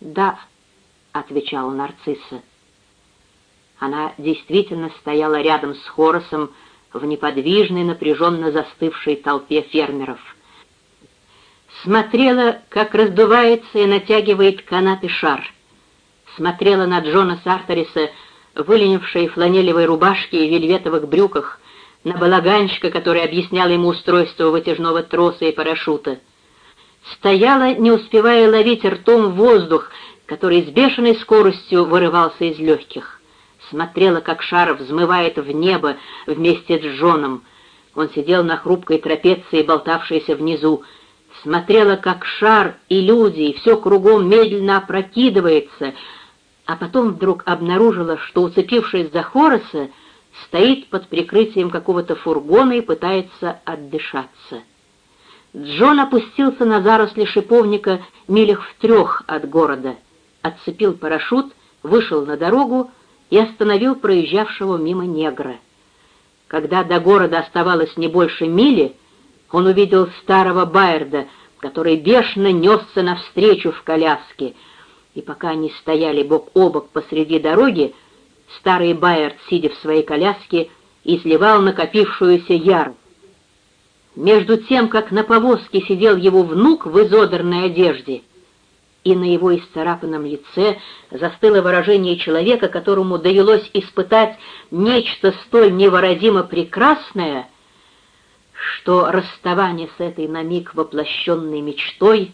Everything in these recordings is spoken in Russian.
«Да», — отвечала нарцисса. Она действительно стояла рядом с Хоросом в неподвижной, напряженно застывшей толпе фермеров. Смотрела, как раздувается и натягивает канаты шар. Смотрела на Джона Сартериса, выленившей фланелевой рубашке и вельветовых брюках, на балаганщика, который объяснял ему устройство вытяжного троса и парашюта. Стояла, не успевая ловить ртом воздух, который с бешеной скоростью вырывался из легких смотрела, как шар взмывает в небо вместе с Джоном. Он сидел на хрупкой трапеции, болтавшейся внизу. Смотрела, как шар и люди, и все кругом медленно опрокидывается, а потом вдруг обнаружила, что, уцепившись за Хороса, стоит под прикрытием какого-то фургона и пытается отдышаться. Джон опустился на заросли шиповника милях в трех от города, отцепил парашют, вышел на дорогу и остановил проезжавшего мимо негра. Когда до города оставалось не больше мили, он увидел старого Байерда, который бешено несся навстречу в коляске, и пока они стояли бок о бок посреди дороги, старый Байерд, сидя в своей коляске, изливал накопившуюся ярость. Между тем, как на повозке сидел его внук в изодранной одежде — и на его исцарапанном лице застыло выражение человека, которому довелось испытать нечто столь невыразимо прекрасное, что расставание с этой на миг воплощенной мечтой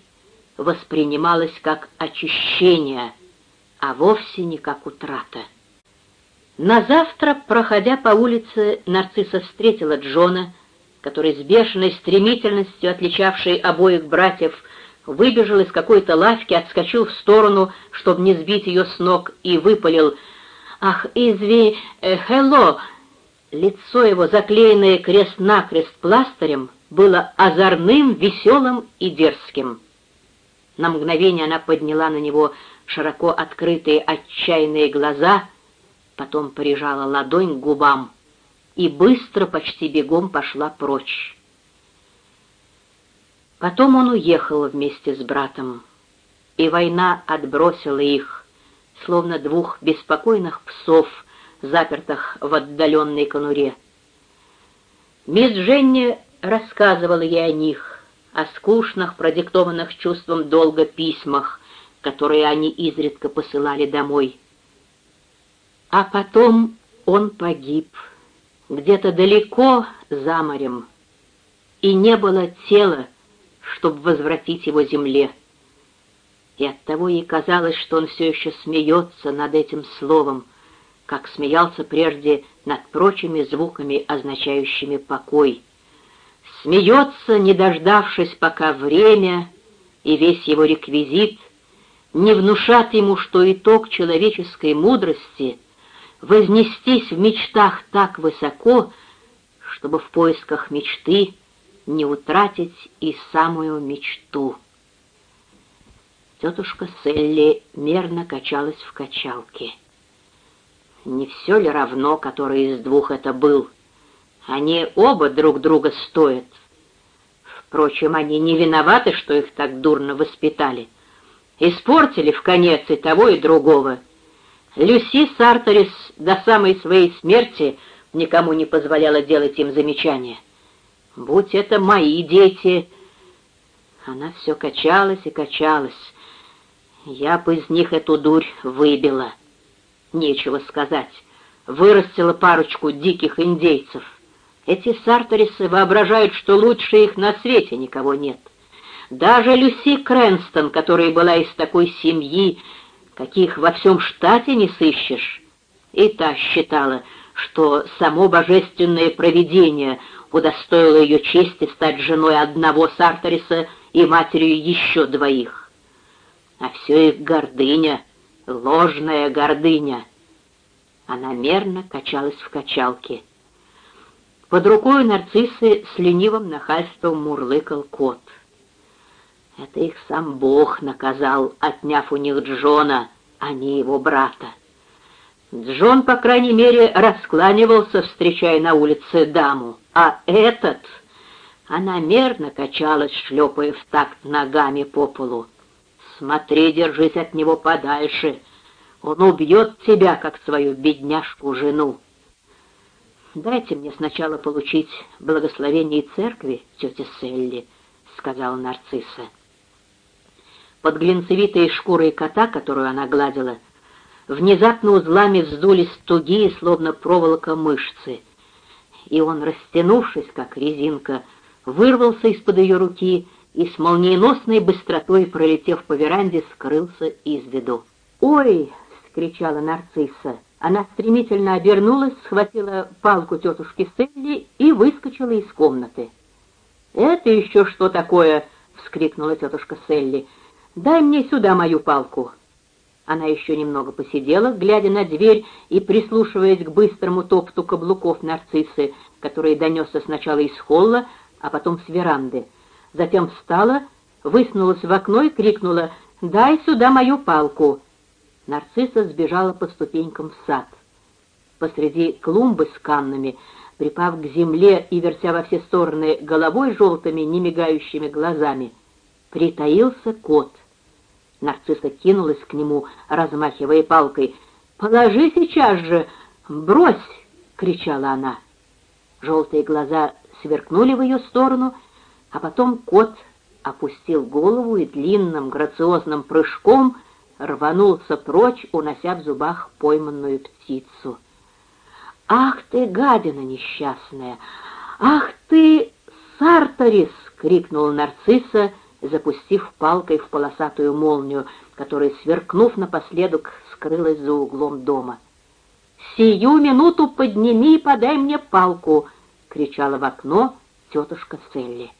воспринималось как очищение, а вовсе не как утрата. На завтра, проходя по улице, нарцисса встретила Джона, который с бешеной стремительностью, отличавшей обоих братьев, выбежал из какой-то лавки, отскочил в сторону, чтобы не сбить ее с ног, и выпалил «Ах, изви... Э, хелло!» Лицо его, заклеенное крест-накрест пластырем, было озорным, веселым и дерзким. На мгновение она подняла на него широко открытые отчаянные глаза, потом прижала ладонь к губам и быстро, почти бегом пошла прочь. Потом он уехал вместе с братом, и война отбросила их, словно двух беспокойных псов, запертых в отдаленной конуре. Мисс Женни рассказывала ей о них, о скучных, продиктованных чувством долга письмах, которые они изредка посылали домой. А потом он погиб, где-то далеко за морем, и не было тела, чтобы возвратить его земле. И оттого ей казалось, что он все еще смеется над этим словом, как смеялся прежде над прочими звуками, означающими покой. Смеется, не дождавшись, пока время и весь его реквизит не внушат ему, что итог человеческой мудрости — вознестись в мечтах так высоко, чтобы в поисках мечты — не утратить и самую мечту. Тетушка Селли мерно качалась в качалке. Не все ли равно, который из двух это был? Они оба друг друга стоят. Впрочем, они не виноваты, что их так дурно воспитали. Испортили в конец и того, и другого. Люси Сарторис до самой своей смерти никому не позволяла делать им замечания. Будь это мои дети!» Она все качалась и качалась. Я бы из них эту дурь выбила. Нечего сказать. Вырастила парочку диких индейцев. Эти сарторисы воображают, что лучше их на свете никого нет. Даже Люси Крэнстон, которая была из такой семьи, каких во всем штате не сыщешь, и та считала, что само божественное провидение удостоило ее чести стать женой одного Сарториса и матерью еще двоих. А все их гордыня, ложная гордыня. Она мерно качалась в качалке. Под рукой нарциссы с ленивым нахальством мурлыкал кот. Это их сам Бог наказал, отняв у них Джона, а не его брата. Джон, по крайней мере, раскланивался, встречая на улице даму, а этот... Она мерно качалась, шлепая в такт ногами по полу. Смотри, держись от него подальше. Он убьет тебя, как свою бедняжку-жену. «Дайте мне сначала получить благословение церкви, тетя Селли», — сказала нарцисса. Под глинцевитой шкурой кота, которую она гладила, внезапно узлами вздулись тугие, словно проволока мышцы, и он, растянувшись, как резинка, вырвался из-под ее руки и с молниеносной быстротой, пролетев по веранде, скрылся из виду. «Ой!» — скричала нарцисса. Она стремительно обернулась, схватила палку тетушки Селли и выскочила из комнаты. «Это еще что такое?» — вскрикнула тетушка Селли. «Дай мне сюда мою палку». Она еще немного посидела, глядя на дверь и прислушиваясь к быстрому топту каблуков нарциссы, который донесся сначала из холла, а потом с веранды. Затем встала, высунулась в окно и крикнула «Дай сюда мою палку!» Нарцисса сбежала по ступенькам в сад. Посреди клумбы с каннами, припав к земле и вертя во все стороны головой желтыми, немигающими глазами, притаился кот. Нарцисса кинулась к нему, размахивая палкой. «Положи сейчас же! Брось!» — кричала она. Желтые глаза сверкнули в ее сторону, а потом кот опустил голову и длинным грациозным прыжком рванулся прочь, унося в зубах пойманную птицу. «Ах ты, гадина несчастная! Ах ты, Сарторис!» — крикнула нарцисса, запустив палкой в полосатую молнию, которая, сверкнув напоследок, скрылась за углом дома. «Сию минуту подними и подай мне палку!» — кричала в окно тетушка Селли.